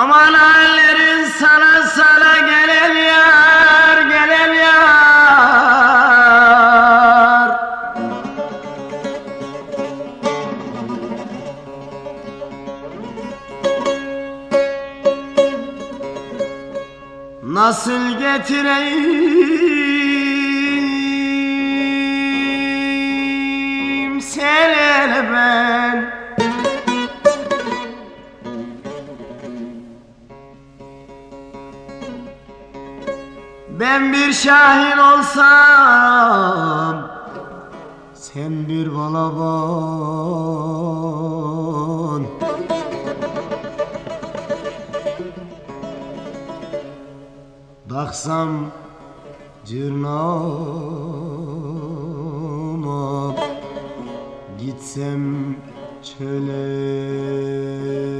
Aman hallerin sana sana gelen yar gelen yar. Nasıl getireyim seni ben Ben bir şahin olsam Sen bir balaban Baksam cırnağıma Gitsem çöle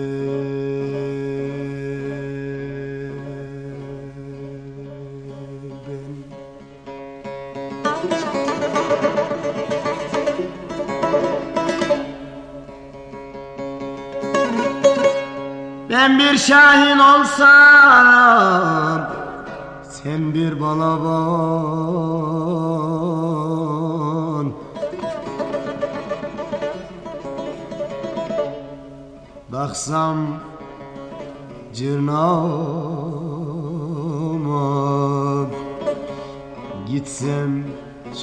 Ben bir şahin olsam Sen bir balaban. Baksam cırnağıma Gitsem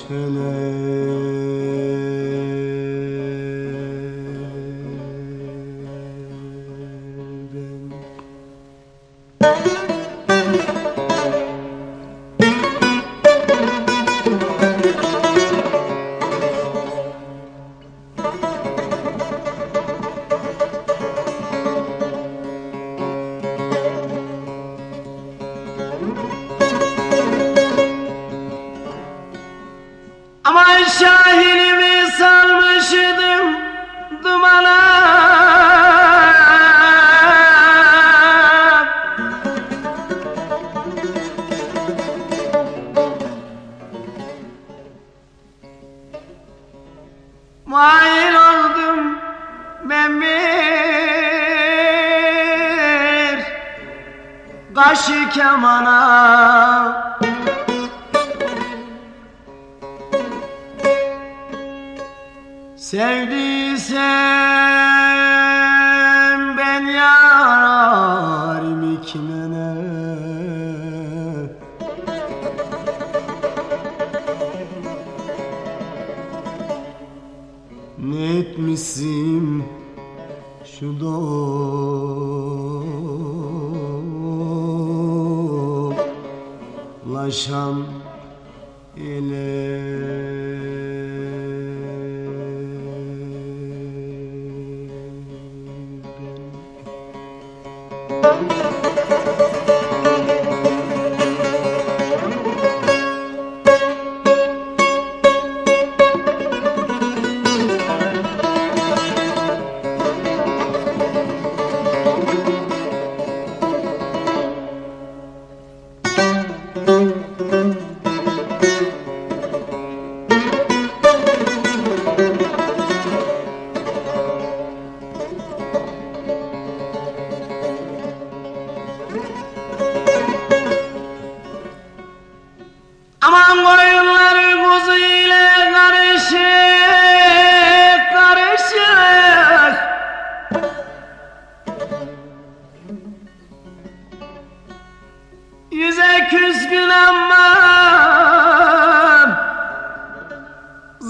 çöle şahinimi salmışdım dumana. Mail oldum ben bir Kaşı kemana Sevdiysem ben yarim kime ne? Ne etmişsin şu dolaşan ele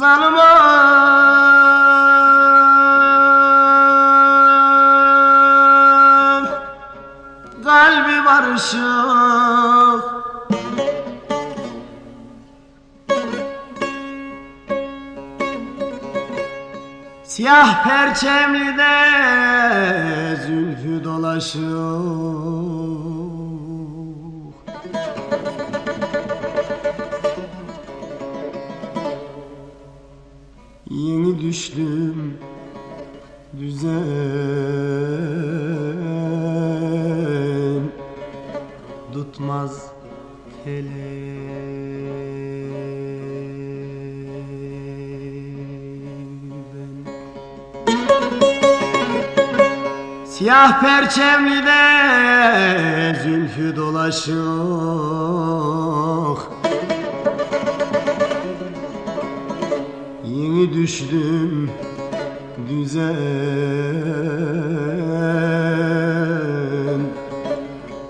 zalim ol. Kalbi barışık Siyah perçemli de zülfü dolaşıyor Yeni düştüm düzen tutmaz tele Siyah perçemli de zülfü dolaşıyor Yeni düştüm düzen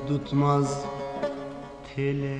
tutmaz tele